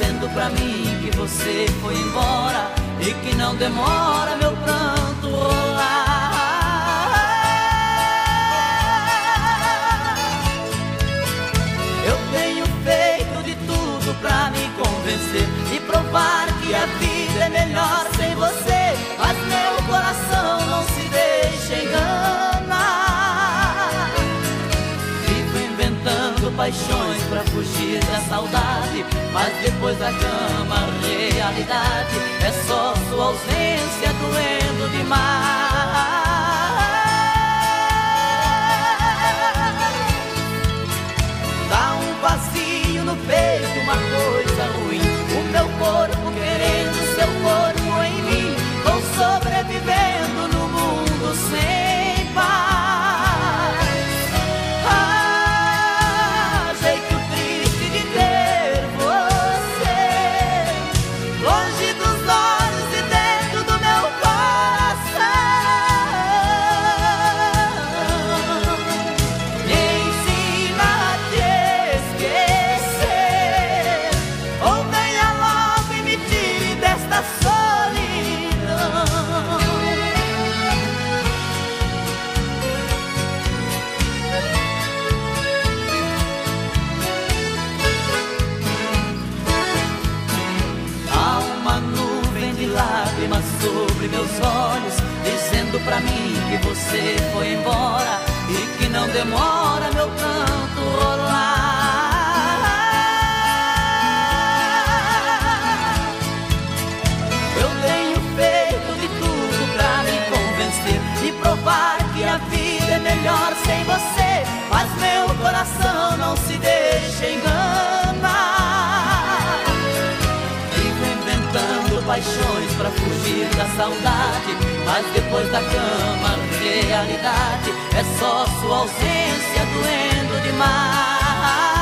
dizendo pra mim que você foi embora e que não demora meu pranto rolar. Eu tenho feito de tudo pra me convencer e provar que a vida é melhor. paixões para fugir da saudade. Mas depois da cama, a realidade é só sua ausência doendo demais. sempre meus olhos, dizendo pra mim que você foi embora e que não demora meu canto rolar. paixões para fugir da saudade. Mas depois da cama, realidade é só sua ausência doendo demais.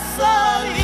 coração